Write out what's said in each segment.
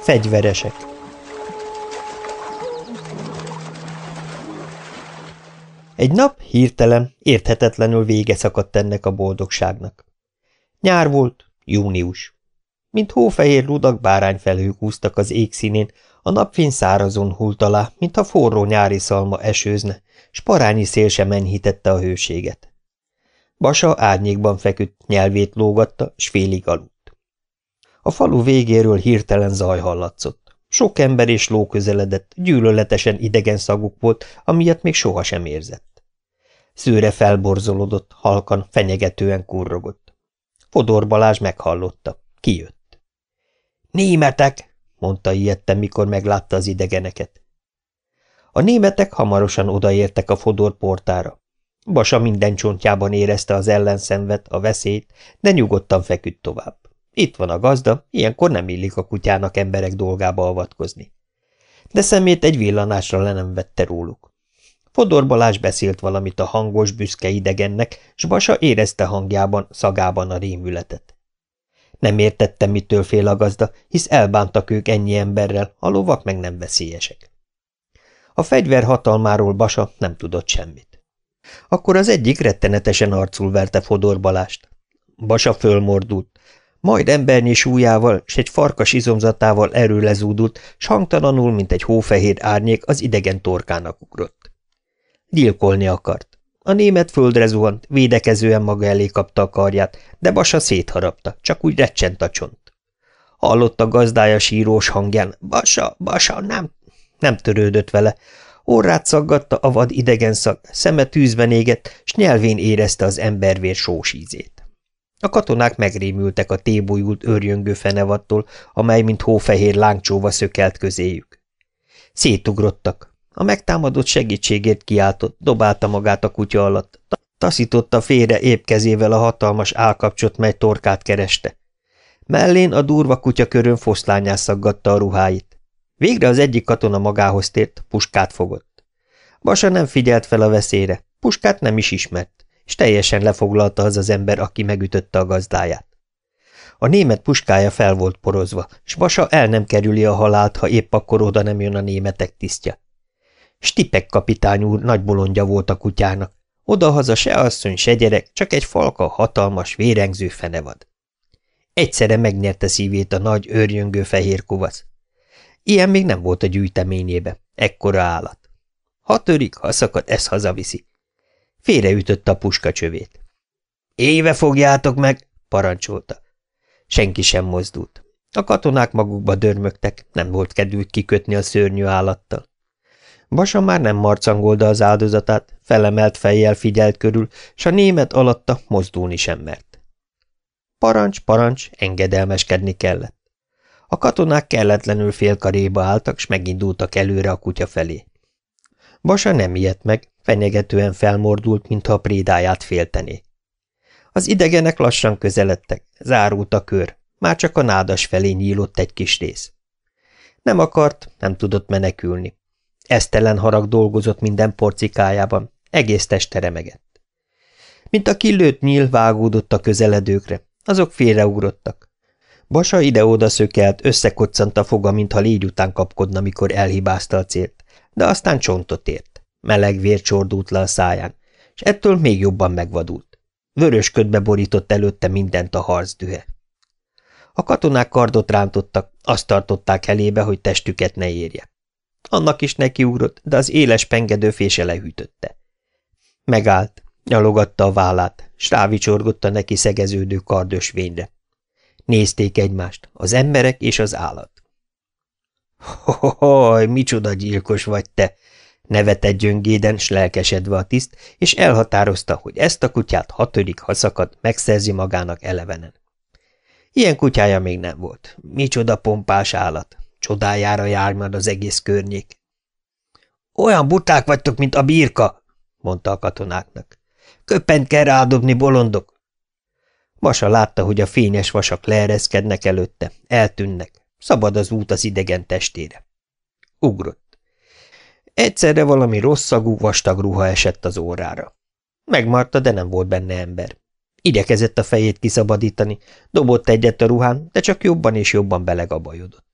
Fegyveresek Egy nap hirtelen, érthetetlenül vége szakadt ennek a boldogságnak. Nyár volt, június. Mint hófehér ludak bárányfelhők úztak az égszínén, a napfény szárazon hult alá, mintha forró nyári szalma esőzne, s parányi szél sem enyhítette a hőséget. Basa árnyékban feküdt, nyelvét lógatta, s félig aludt. A falu végéről hirtelen zaj hallatszott. Sok ember és ló közeledett, gyűlöletesen idegen szaguk volt, amilyet még sohasem érzett. Szőre felborzolódott, halkan, fenyegetően kurrogott. Fodor Balázs meghallotta. Kijött. – Németek! – mondta ilyetten, mikor meglátta az idegeneket. A németek hamarosan odaértek a Fodor portára. Basa minden csontjában érezte az ellenszenvet, a veszélyt, de nyugodtan feküdt tovább. Itt van a gazda, ilyenkor nem illik a kutyának emberek dolgába avatkozni. De szemét egy villanásra le nem vette róluk. Fodor Balázs beszélt valamit a hangos, büszke idegennek, s Basa érezte hangjában, szagában a rémületet. Nem értette, mitől fél a gazda, hisz elbántak ők ennyi emberrel, a lovak meg nem veszélyesek. A fegyver hatalmáról Basa nem tudott semmit. Akkor az egyik rettenetesen arcul verte Fodor Balást. Basa fölmordult, majd embernyi súlyával s egy farkas izomzatával erő lezúdult, s hangtalanul, mint egy hófehér árnyék, az idegen torkának ugrott. Gyilkolni akart. A német földre zuhant, védekezően maga elé kapta a karját, de Basa szétharapta, csak úgy recsent a csont. Hallott a gazdája sírós hangján, Basa, Basa, nem, nem törődött vele. Orrát szaggatta a vad idegen szag, szeme tűzben égett, s nyelvén érezte az embervér sós ízét. A katonák megrémültek a tébolyult őrjöngő fenevattól, amely mint hófehér lángcsóva szökelt közéjük. Szétugrottak. A megtámadott segítségért kiáltott, dobálta magát a kutya alatt, taszította félre épp kezével a hatalmas állkapcsot, mely torkát kereste. Mellén a durva kutya körön foszlányás szaggatta a ruháit. Végre az egyik katona magához tért, puskát fogott. Basa nem figyelt fel a veszélyre, puskát nem is ismert és teljesen lefoglalta az az ember, aki megütötte a gazdáját. A német puskája fel volt porozva, s Basa el nem kerüli a halált, ha épp akkor oda nem jön a németek tisztja. Stipek kapitány úr nagy bolondja volt a kutyának. Odahaza se asszony, se gyerek, csak egy falka hatalmas, vérengző fenevad. Egyszerre megnyerte szívét a nagy, őrjöngő fehér kuvasz. Ilyen még nem volt a gyűjteményébe, ekkora állat. Ha törik, ha szakad, ez hazaviszi. Félreütötte a puska csövét. Éve fogjátok meg, parancsolta. Senki sem mozdult. A katonák magukba dörmögtek, nem volt kedvük kikötni a szörnyű állattal. Basa már nem marcangolda az áldozatát, felemelt fejjel figyelt körül, s a német alatta mozdulni sem mert. Parancs, parancs, engedelmeskedni kellett. A katonák kelletlenül félkaréba álltak, s megindultak előre a kutya felé. Basa nem ijedt meg, fenyegetően felmordult, mintha a prédáját féltené. Az idegenek lassan közeledtek, zárult a kör, már csak a nádas felé nyílott egy kis rész. Nem akart, nem tudott menekülni. Esztelen harag dolgozott minden porcikájában, egész teste remegett. Mint a kilőtt nyíl vágódott a közeledőkre, azok félreugrottak. Basa ide-oda szökelt, összekoccant a foga, mintha légy után kapkodna, mikor elhibázta a célt, de aztán csontot ért. Meleg vér csordult le a száján, és ettől még jobban megvadult. Vörös ködbe borított előtte mindent a harcdühe. A katonák kardot rántottak, azt tartották elébe, hogy testüket ne érje. Annak is nekiugrott, de az éles pengedő fése lehűtötte. Megállt, nyalogatta a vállát, s rávicsorgott neki szegeződő kardösvényre. Nézték egymást, az emberek és az állat. Hohohoj, micsoda gyilkos vagy te! Nevetett gyöngéden, s lelkesedve a tiszt, és elhatározta, hogy ezt a kutyát, ha törik, ha szakad, megszerzi magának elevenen. Ilyen kutyája még nem volt. Micsoda pompás állat. Csodájára jár már az egész környék. Olyan buták vagytok, mint a birka, mondta a katonáknak. Köppent kell rádobni, bolondok. Masa látta, hogy a fényes vasak leereszkednek előtte, eltűnnek. Szabad az út az idegen testére. Ugrott. Egyszerre valami rosszagú, vastag ruha esett az órára. Megmarta, de nem volt benne ember. Igyekezett a fejét kiszabadítani, dobott egyet a ruhán, de csak jobban és jobban belegabajodott.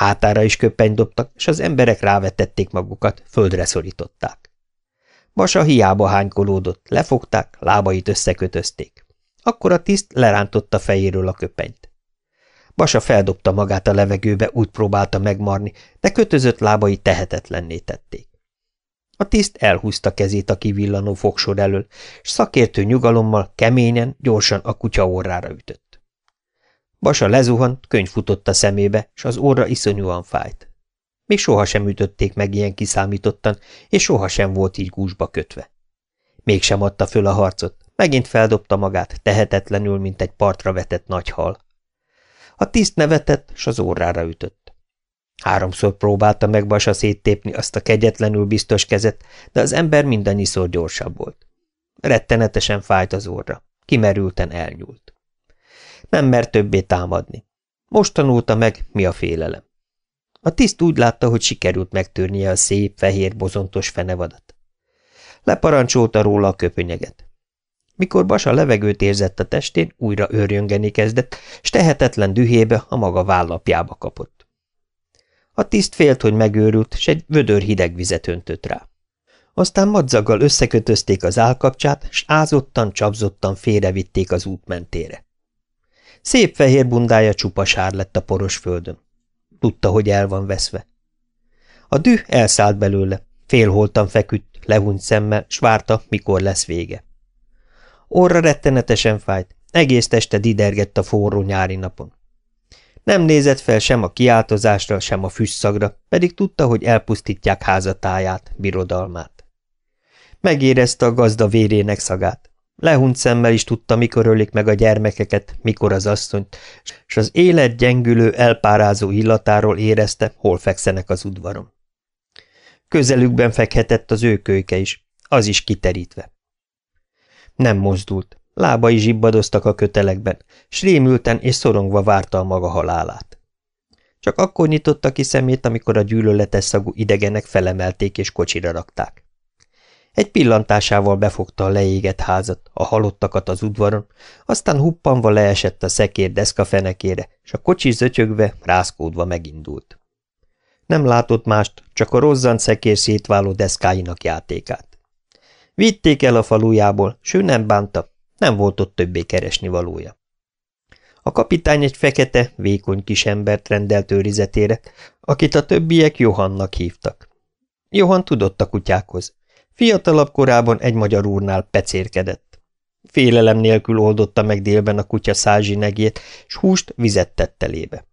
Hátára is köppeny dobtak, és az emberek rávetették magukat, földre szorították. Basa hiába hánykolódott, lefogták, lábait összekötözték. Akkor a tiszt lerántotta fejéről a köpenyt. Basa feldobta magát a levegőbe, úgy próbálta megmarni, de kötözött lábai tehetetlenné tették. A tiszt elhúzta kezét a kivillanó fogsor elől, és szakértő nyugalommal, keményen, gyorsan a kutya orrára ütött. Basa lezuhant, könyv futott a szemébe, és az orra iszonyúan fájt. Még sohasem ütötték meg ilyen kiszámítottan, és sohasem volt így gúzsba kötve. Mégsem adta föl a harcot, megint feldobta magát, tehetetlenül, mint egy partra vetett nagy hal. A tiszt nevetett, s az órára ütött. Háromszor próbálta meg Basa széttépni azt a kegyetlenül biztos kezet, de az ember mindannyiszor gyorsabb volt. Rettenetesen fájt az orra. Kimerülten elnyúlt. Nem mert többé támadni. Most tanulta meg, mi a félelem. A tiszt úgy látta, hogy sikerült megtörnie a szép, fehér, bozontos fenevadat. Leparancsolta róla a köpönyeget. Mikor Basa levegőt érzett a testén, újra őrjöngeni kezdett, s tehetetlen dühébe a maga vállapjába kapott. A tiszt félt, hogy megőrült, s egy vödör hideg vizet öntött rá. Aztán madzaggal összekötözték az állkapcsát, s ázottan, csapzottan félrevitték az út mentére. Szép fehér bundája csupa lett a poros földön. Tudta, hogy el van veszve. A düh elszállt belőle, félholtan feküdt, lehúnyt szemmel, s várta, mikor lesz vége. Orra rettenetesen fájt, egész teste didergett a forró nyári napon. Nem nézett fel sem a kiáltozásra, sem a füstszagra, pedig tudta, hogy elpusztítják házatáját, birodalmát. Megérezte a gazda vérének szagát. Lehunt szemmel is tudta, mikor ölik meg a gyermekeket, mikor az asszonyt, és az élet gyengülő, elpárázó illatáról érezte, hol fekszenek az udvaron. Közelükben fekhetett az ő kölyke is, az is kiterítve. Nem mozdult. Lábai zsibbadoztak a kötelekben, s rémülten és szorongva várta a maga halálát. Csak akkor nyitotta ki szemét, amikor a gyűlöletes szagú idegenek felemelték és kocsira rakták. Egy pillantásával befogta a leégett házat, a halottakat az udvaron, aztán huppanva leesett a szekér deszka fenekére, és a kocsi zötyögve, rászkódva megindult. Nem látott mást, csak a rozzant szekér szétváló deszkáinak játékát. Vitték el a falujából, s nem bánta, nem volt ott többé keresni valója. A kapitány egy fekete, vékony kis embert rendelt őrizetére, akit a többiek Johannak hívtak. Johan tudott a kutyákhoz. Fiatalabb korában egy magyar úrnál pecérkedett. Félelem nélkül oldotta meg délben a kutya százsinegét, s húst vizet tett elébe.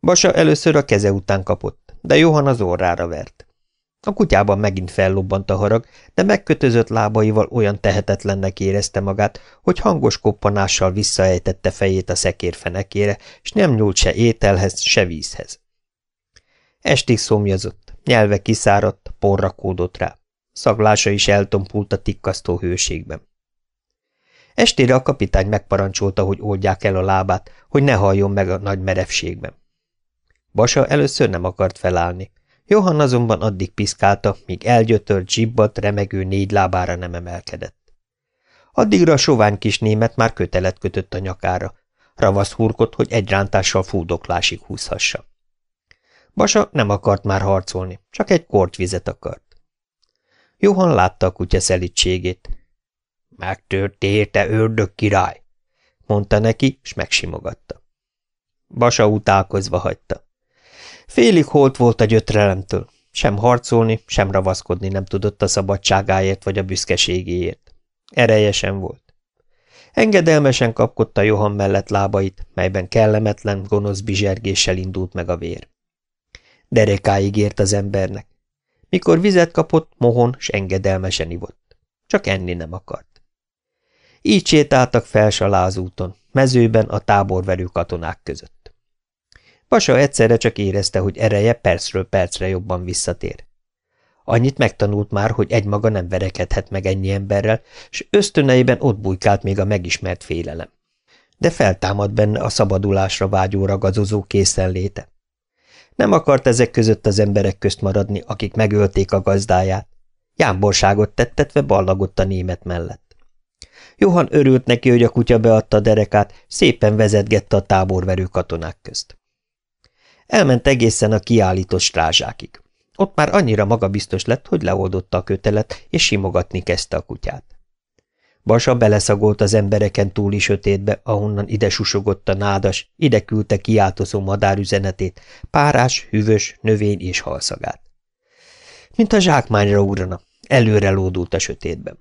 Basa először a keze után kapott, de Johan az orrára vert. A kutyában megint fellobbant a harag, de megkötözött lábaival olyan tehetetlennek érezte magát, hogy hangos koppanással visszaejtette fejét a szekér fenekére, és nem nyúlt se ételhez, se vízhez. Estig szomjazott, nyelve kiszáradt, porra kódott rá. Szaglása is eltompult a tikkasztó hőségben. Estére a kapitány megparancsolta, hogy oldják el a lábát, hogy ne halljon meg a nagy merevségben. Basa először nem akart felállni, Johann azonban addig piszkálta, míg elgyötört, zsibbat, remegő négy lábára nem emelkedett. Addigra a sovány kis német már kötelet kötött a nyakára, ravasz hurkott, hogy egy rántással fúdoklásig húzhassa. Basa nem akart már harcolni, csak egy kortyvizet akart. Johan látta a kutya szelítségét. Megtört érte ördög király, mondta neki, s megsimogatta. Basa utálkozva hagyta. Félig holt volt a gyötrelemtől. Sem harcolni, sem ravaszkodni nem tudott a szabadságáért vagy a büszkeségéért. Ereje volt. Engedelmesen kapkodta Johan mellett lábait, melyben kellemetlen, gonosz bizsergéssel indult meg a vér. Derekáig ért az embernek. Mikor vizet kapott, mohon s engedelmesen ivott. Csak enni nem akart. Így sétáltak fel úton, mezőben a táborverő katonák között. Pasa egyszerre csak érezte, hogy ereje percről percre jobban visszatér. Annyit megtanult már, hogy egymaga nem verekedhet meg ennyi emberrel, és ösztöneiben ott bujkált még a megismert félelem. De feltámad benne a szabadulásra vágyó ragadozó készenléte. Nem akart ezek között az emberek közt maradni, akik megölték a gazdáját. Jámborságot tettetve ballagott a német mellett. Johan örült neki, hogy a kutya beadta a derekát, szépen vezetgette a táborverő katonák közt. Elment egészen a kiállított strázsákig. Ott már annyira magabiztos lett, hogy leoldotta a kötelet, és simogatni kezdte a kutyát. Basa beleszagolt az embereken túli sötétbe, ahonnan ide susogott a nádas, ide küldte kiáltozó madárüzenetét, párás, hűvös, növény és halszagát. Mint a zsákmányra ugrana, előre lódult a sötétben.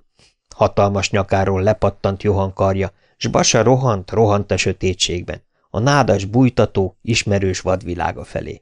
Hatalmas nyakáról lepattant Johan karja, s Basa rohant, rohant a sötétségben, a nádas bújtató, ismerős vadvilága felé.